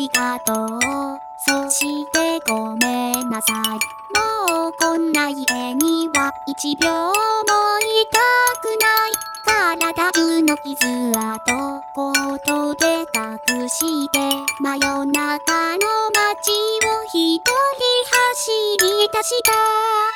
ありがとう。そしてごめんなさい。もうこんな家には一秒もいたくない。体中の傷跡コートで隠して真夜中の街を一人走り出した。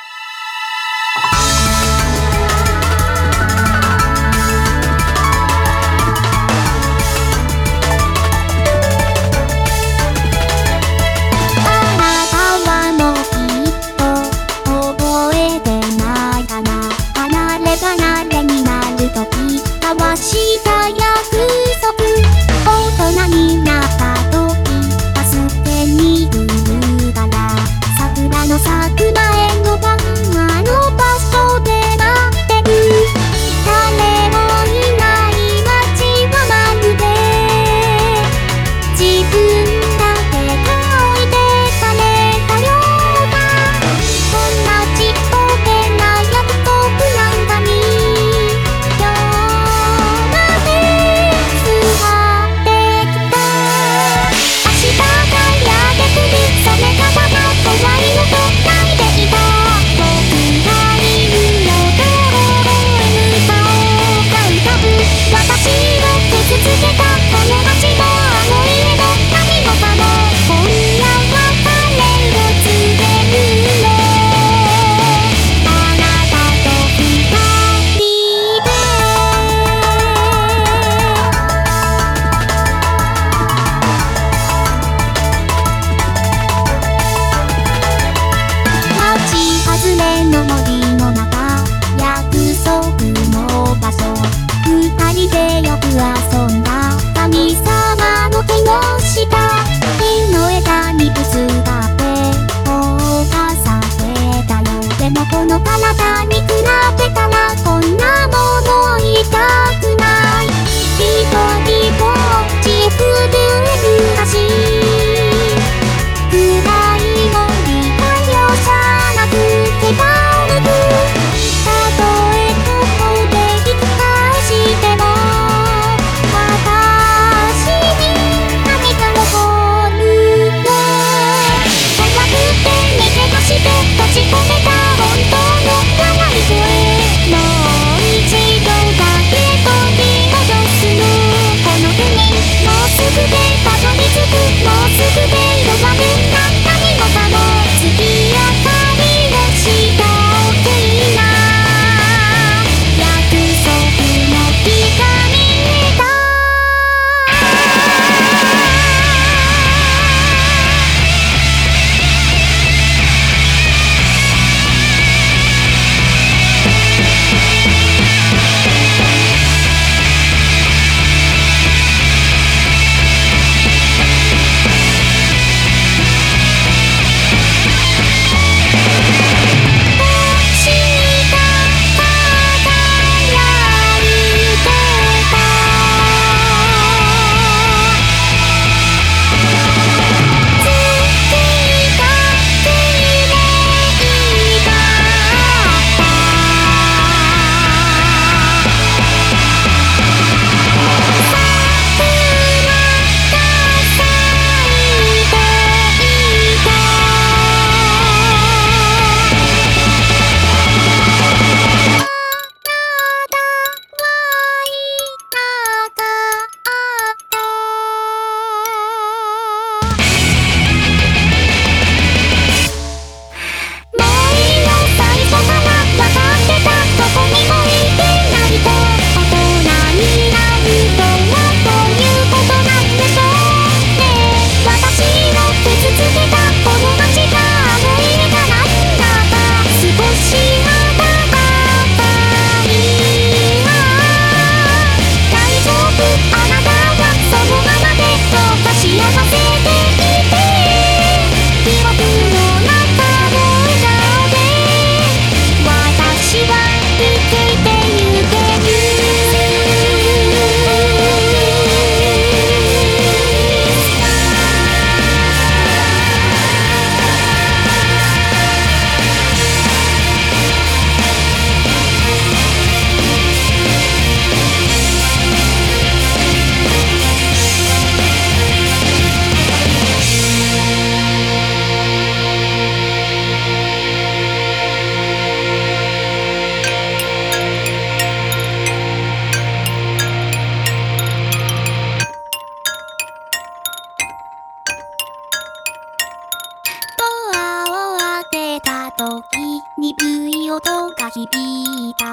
鈍い音が響いた。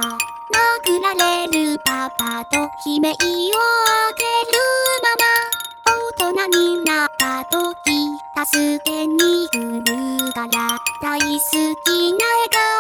殴られるパパと悲鳴を上げるまま大人になった時助けに来るから大好きな笑顔。